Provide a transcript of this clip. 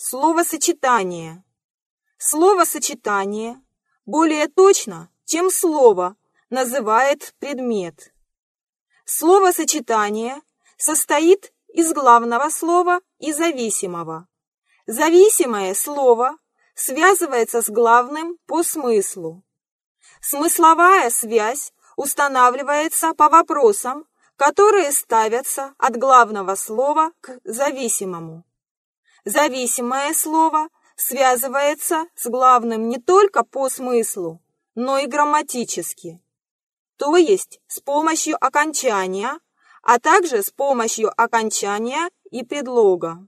Словосочетание. Словосочетание более точно, чем слово, называет предмет. Словосочетание состоит из главного слова и зависимого. Зависимое слово связывается с главным по смыслу. Смысловая связь устанавливается по вопросам, которые ставятся от главного слова к зависимому. Зависимое слово связывается с главным не только по смыслу, но и грамматически, то есть с помощью окончания, а также с помощью окончания и предлога.